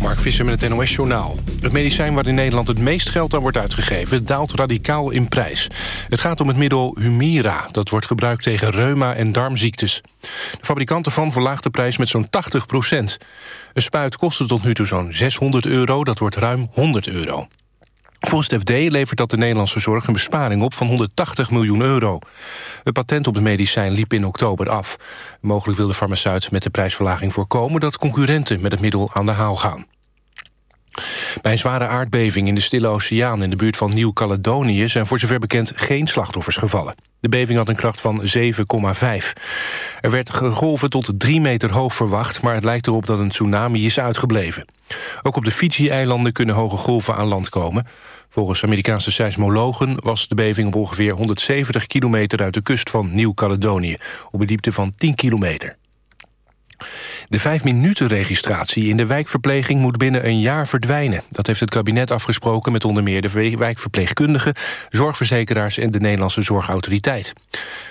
Mark Visser met het NOS Journaal. Het medicijn waar in Nederland het meest geld aan wordt uitgegeven... daalt radicaal in prijs. Het gaat om het middel Humira. Dat wordt gebruikt tegen reuma- en darmziektes. De fabrikant ervan verlaagt de prijs met zo'n 80 procent. Een spuit kostte tot nu toe zo'n 600 euro. Dat wordt ruim 100 euro. Volgens het FD levert dat de Nederlandse zorg een besparing op van 180 miljoen euro. Het patent op het medicijn liep in oktober af. Mogelijk wil de farmaceut met de prijsverlaging voorkomen... dat concurrenten met het middel aan de haal gaan. Bij een zware aardbeving in de Stille Oceaan in de buurt van Nieuw-Caledonië... zijn voor zover bekend geen slachtoffers gevallen. De beving had een kracht van 7,5. Er werd golven tot 3 meter hoog verwacht... maar het lijkt erop dat een tsunami is uitgebleven. Ook op de Fiji-eilanden kunnen hoge golven aan land komen. Volgens Amerikaanse seismologen was de beving op ongeveer 170 kilometer... uit de kust van Nieuw-Caledonië, op een diepte van 10 kilometer. De vijf minuten registratie in de wijkverpleging moet binnen een jaar verdwijnen. Dat heeft het kabinet afgesproken met onder meer de wijkverpleegkundigen, zorgverzekeraars en de Nederlandse Zorgautoriteit.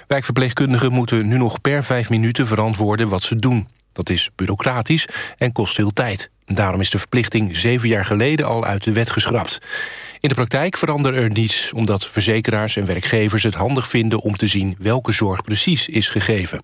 Wijkverpleegkundigen moeten nu nog per vijf minuten verantwoorden wat ze doen. Dat is bureaucratisch en kost veel tijd. Daarom is de verplichting zeven jaar geleden al uit de wet geschrapt. In de praktijk verandert er niets... omdat verzekeraars en werkgevers het handig vinden om te zien... welke zorg precies is gegeven.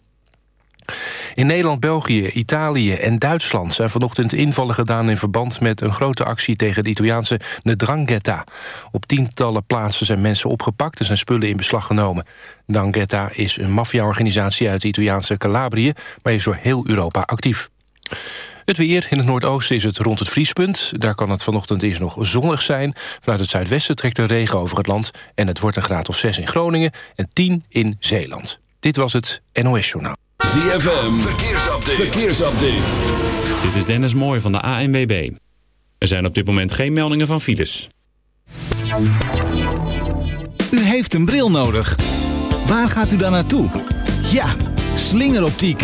In Nederland, België, Italië en Duitsland zijn vanochtend invallen gedaan in verband met een grote actie tegen de Italiaanse Ndrangheta. Op tientallen plaatsen zijn mensen opgepakt en zijn spullen in beslag genomen. Ndrangheta is een maffiaorganisatie uit de Italiaanse Calabrië, maar is door heel Europa actief. Het weer. In het noordoosten is het rond het vriespunt. Daar kan het vanochtend eerst nog zonnig zijn. Vanuit het zuidwesten trekt er regen over het land... en het wordt een graad of 6 in Groningen en 10 in Zeeland. Dit was het NOS Journaal. ZFM, verkeersupdate. verkeersupdate. Dit is Dennis Mooij van de ANWB. Er zijn op dit moment geen meldingen van files. U heeft een bril nodig. Waar gaat u dan naartoe? Ja, slingeroptiek.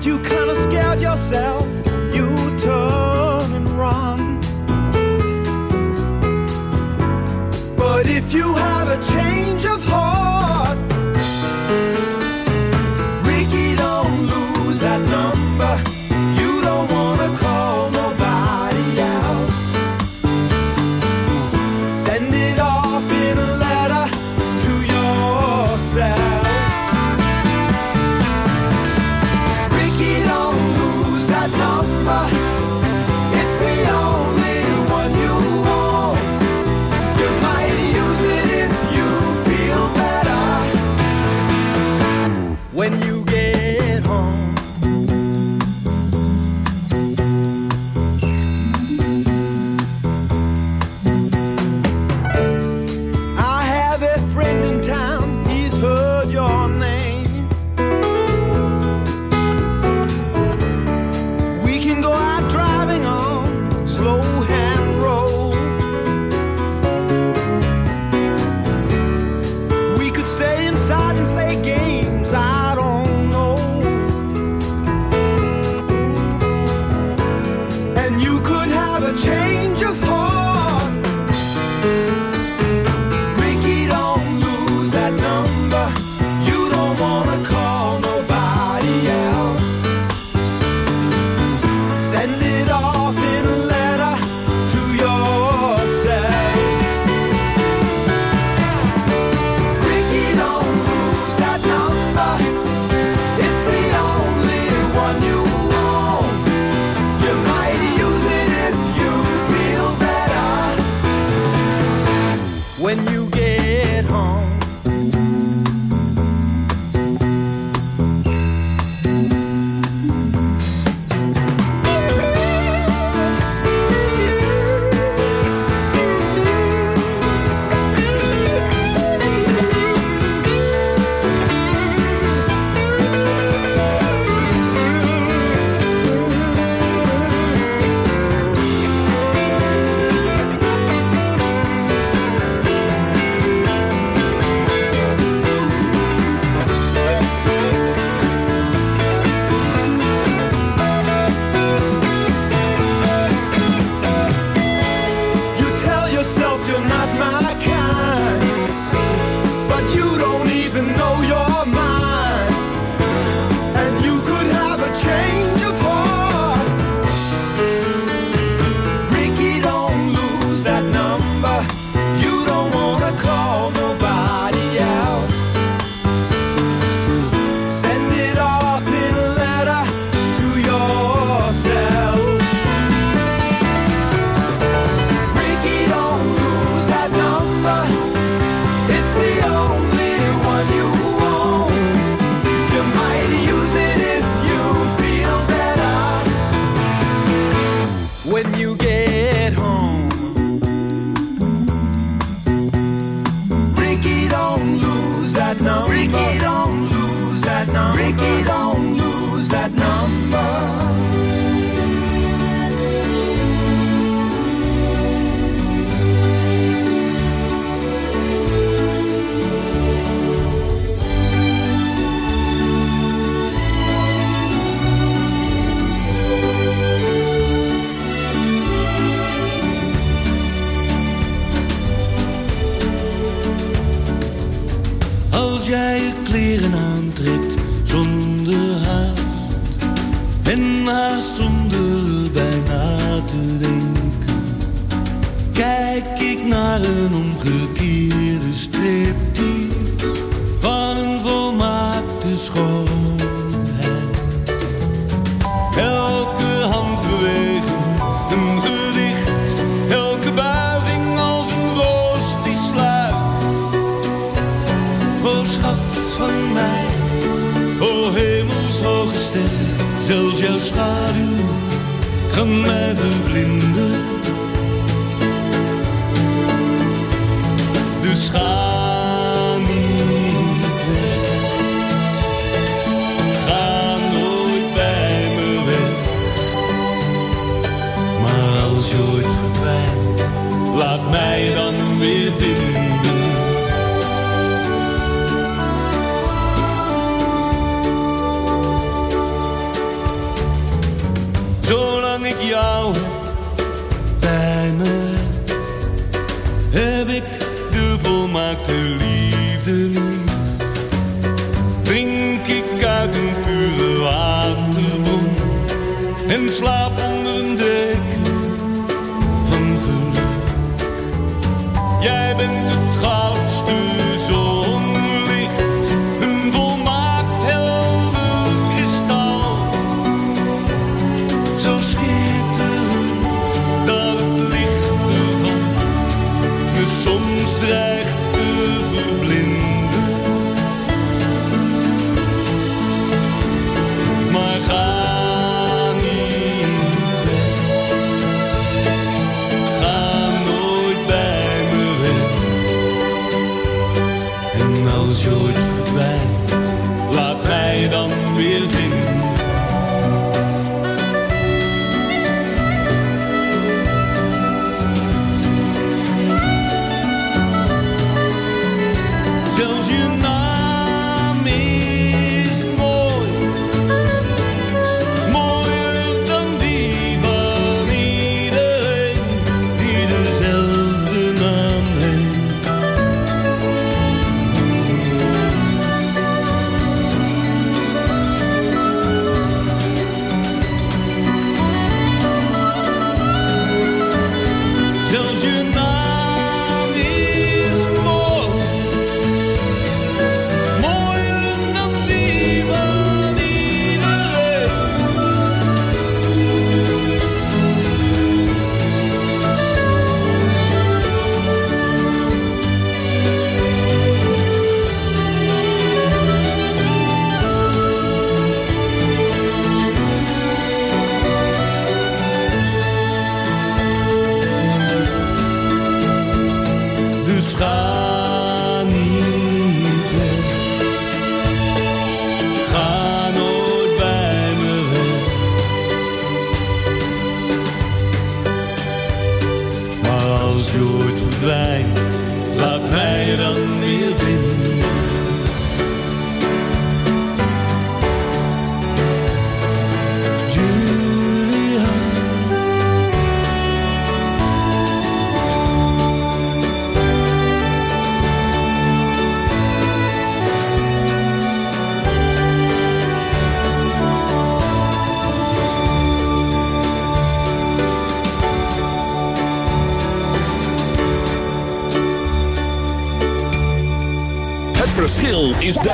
You kinda scared yourself. Kan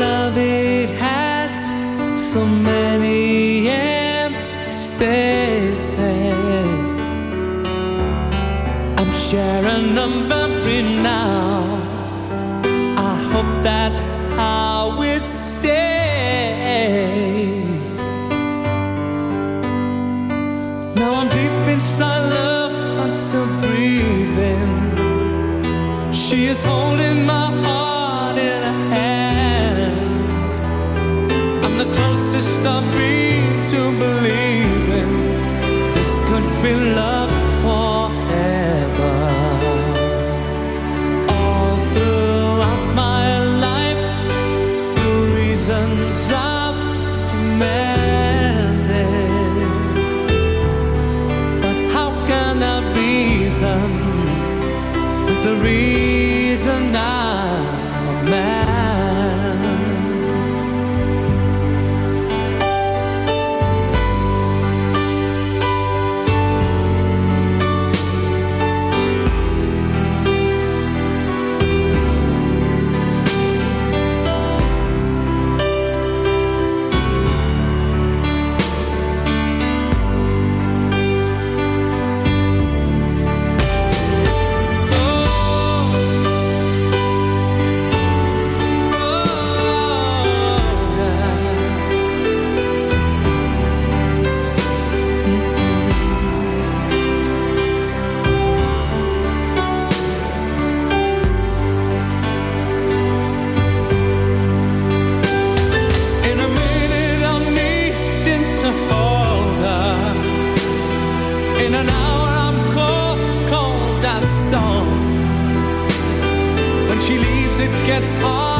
love it had so many empty spaces. I'm sharing a memory now. gets hard.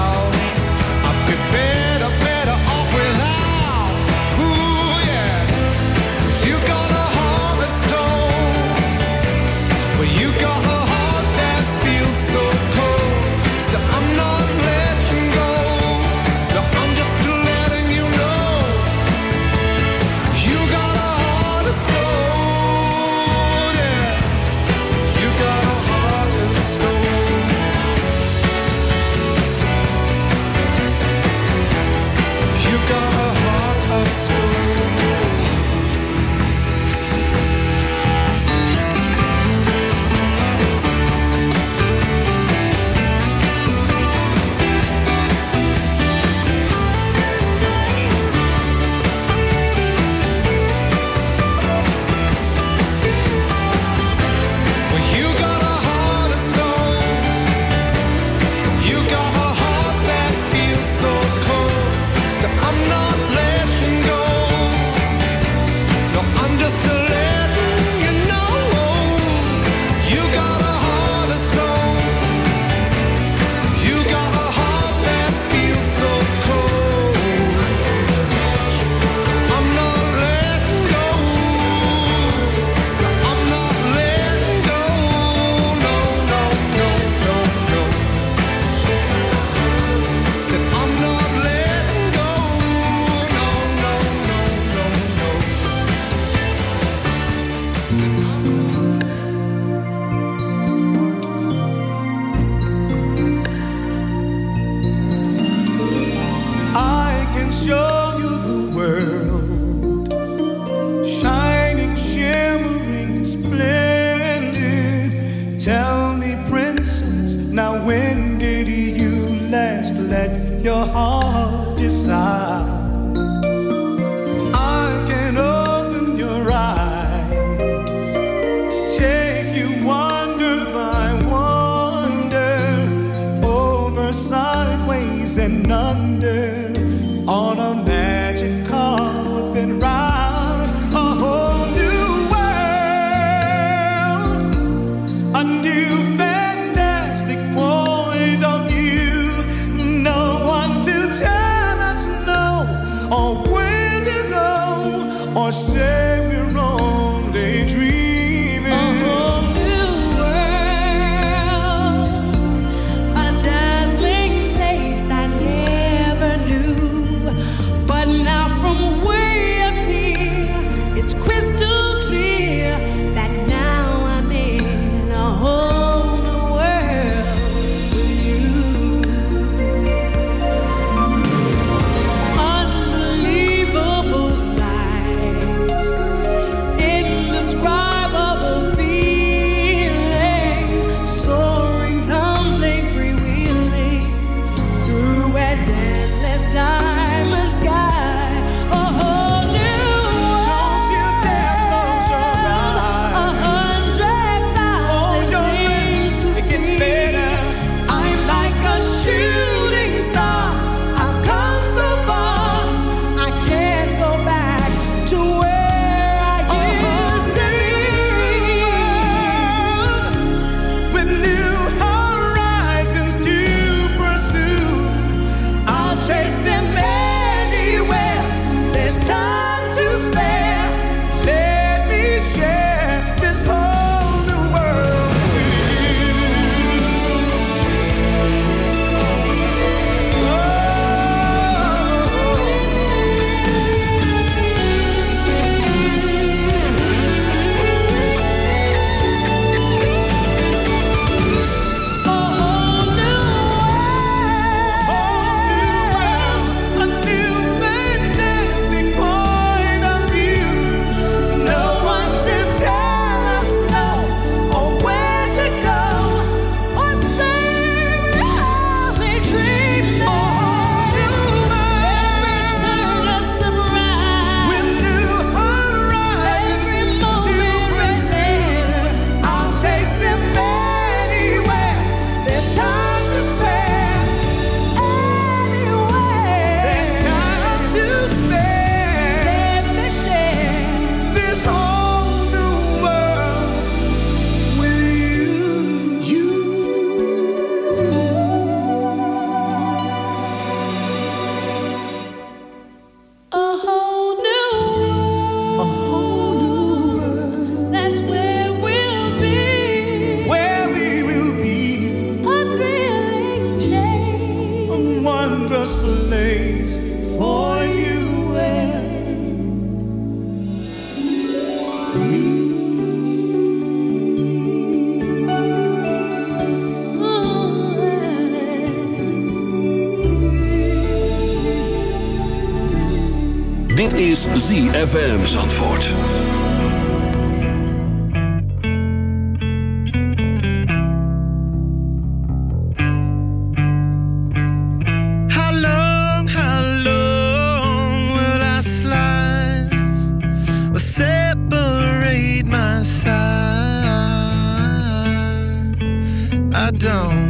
I don't,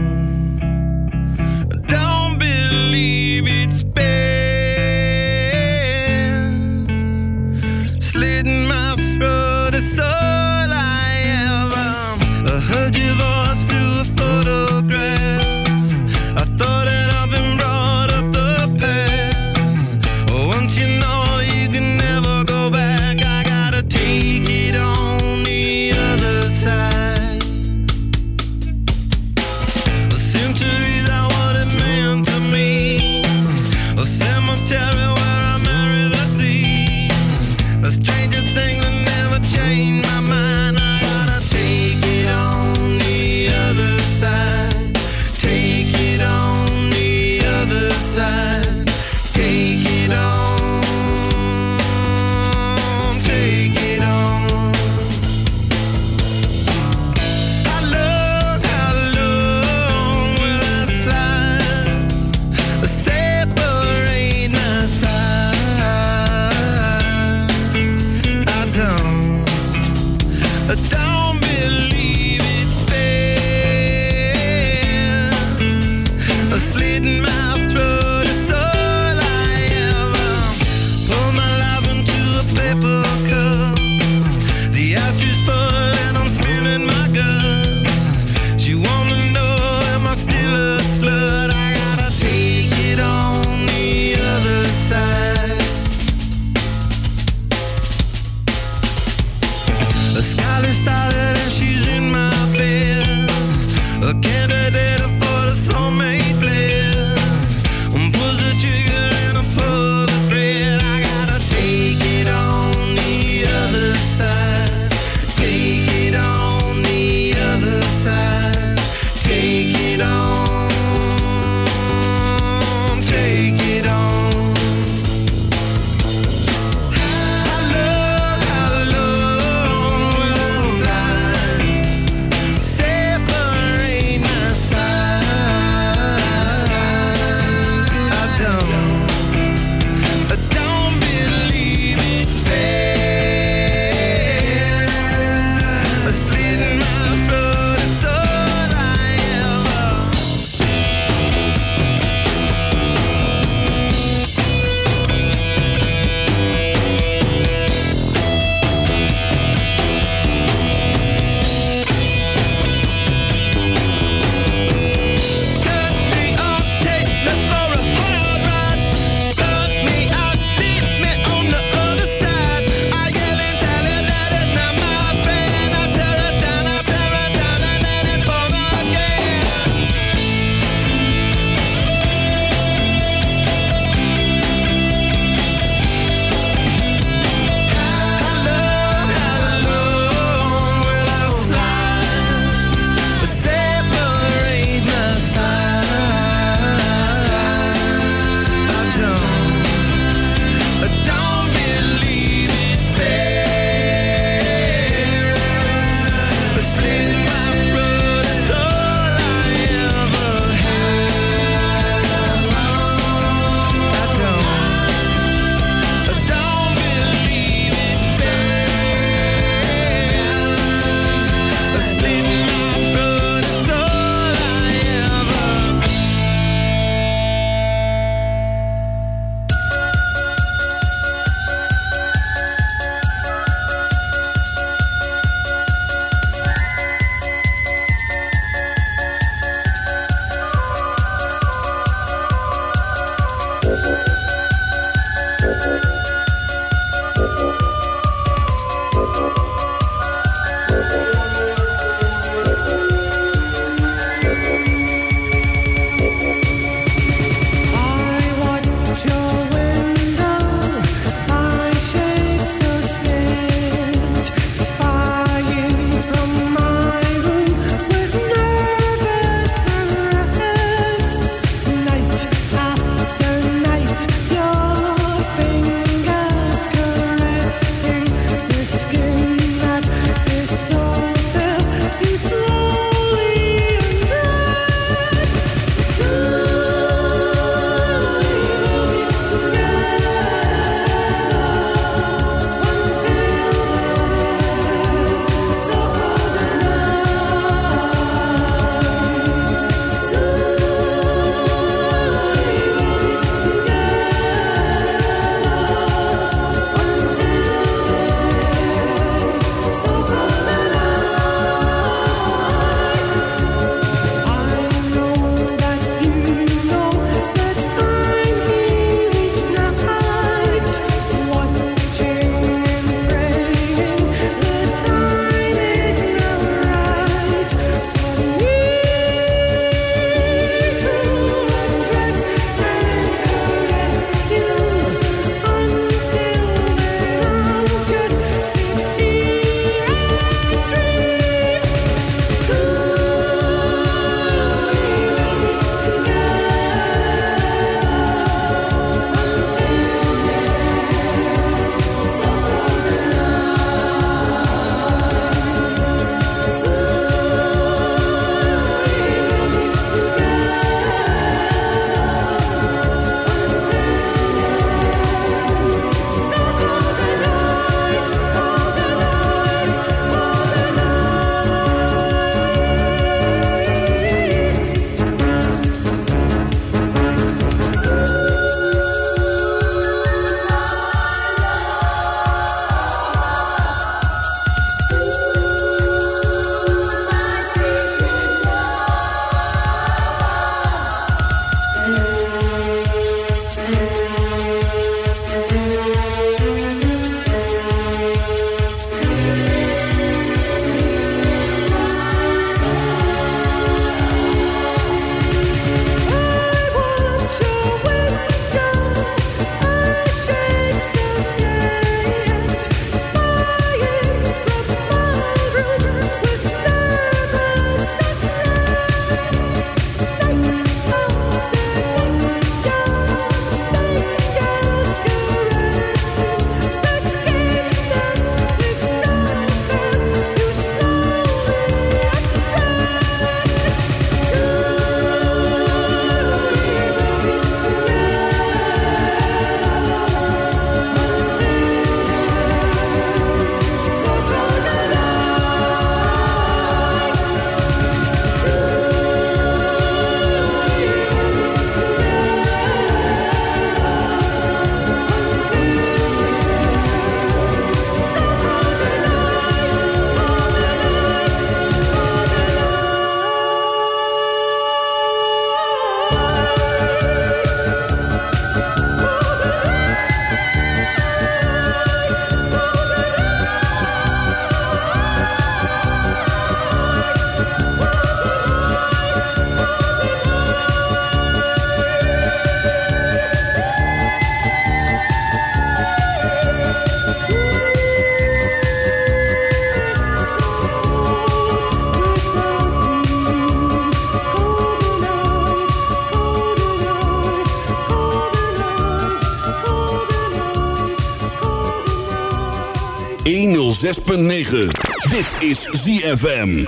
6.9. Dit is ZFM.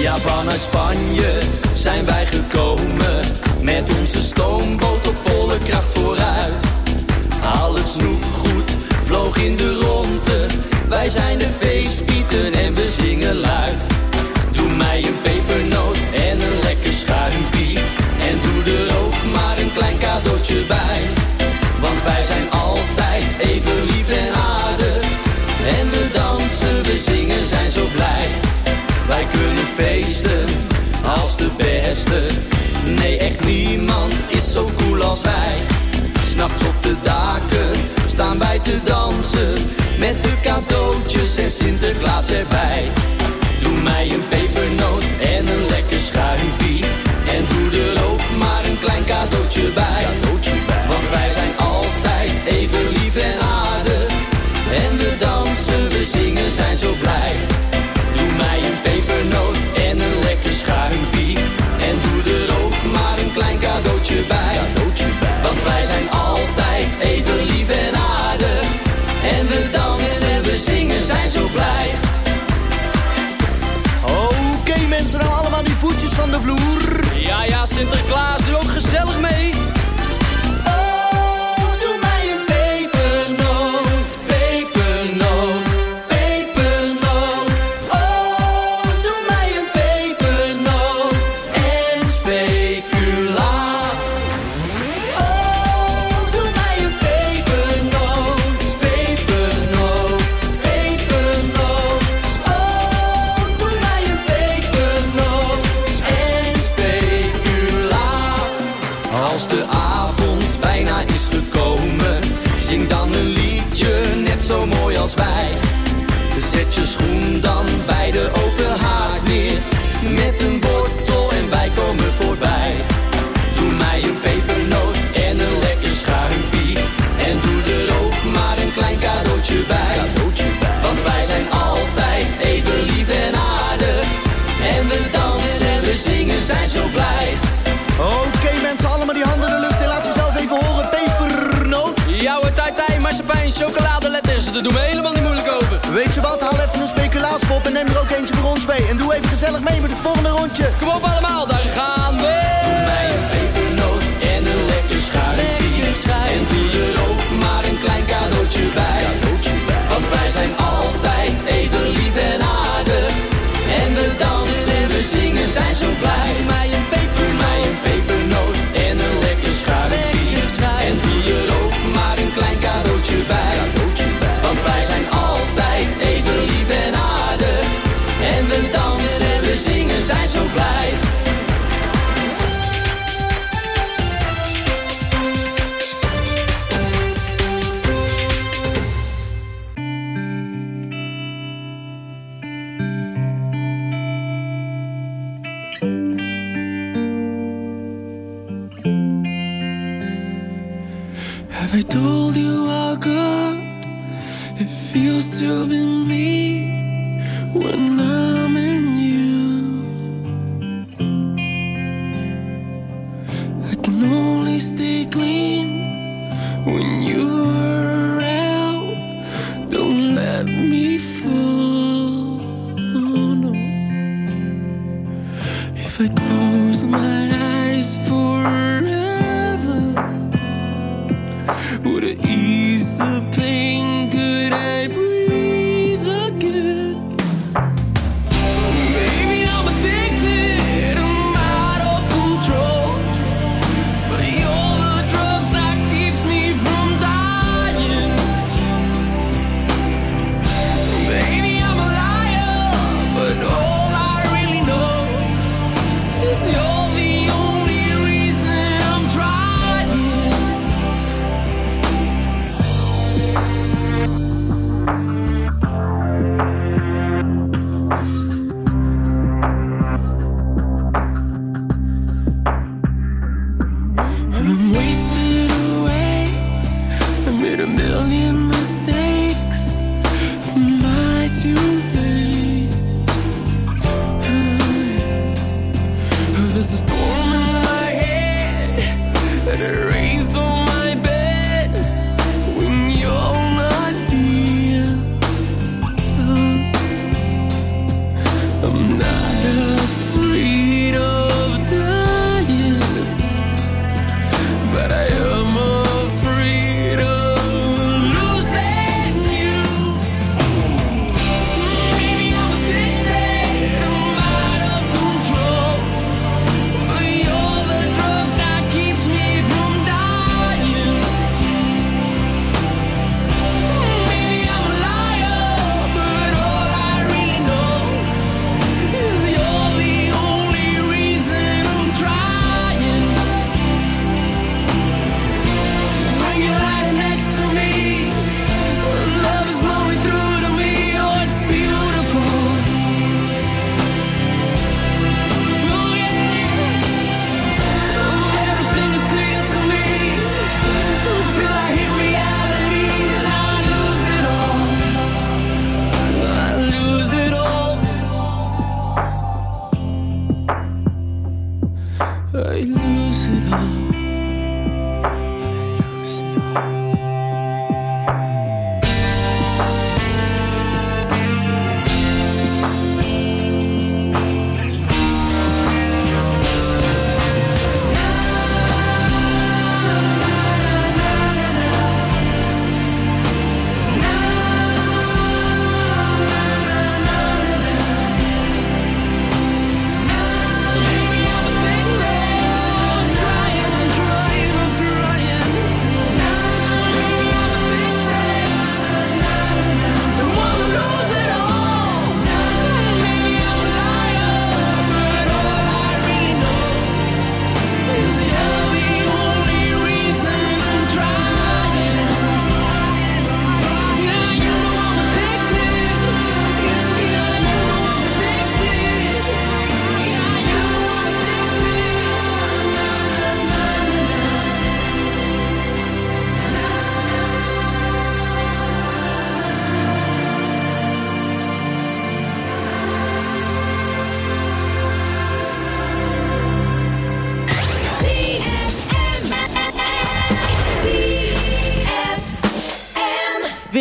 Ja, vanuit Spanje zijn wij gekomen. Met onze stoomboot op volle kracht vooruit. Alles het snoepgoed vloog in de ronde. Wij zijn de feestpieten en we zingen luid. kunnen feesten als de beste. Nee, echt niemand is zo cool als wij. S'nachts op de daken staan wij te dansen. Met de cadeautjes en Sinterklaas erbij. Doe mij een pepernoot en een lekker schuifje. En doe er ook maar een klein cadeautje bij. Cadeautje bij. glass daar doen we helemaal niet moeilijk over. Weet je wat, haal even een speculaaspop en neem er ook eentje voor ons mee. En doe even gezellig mee met het volgende rondje. Kom op allemaal, daar gaan we!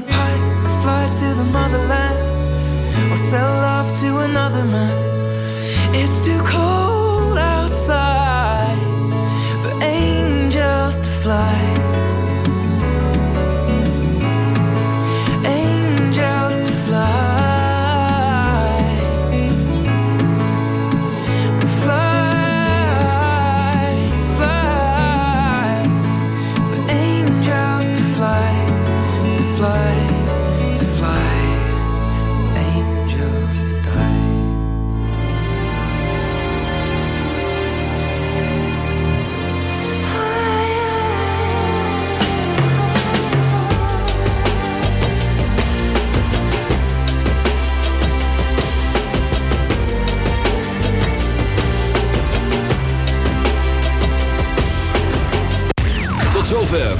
the pipe, fly to the motherland, or sell love to another man.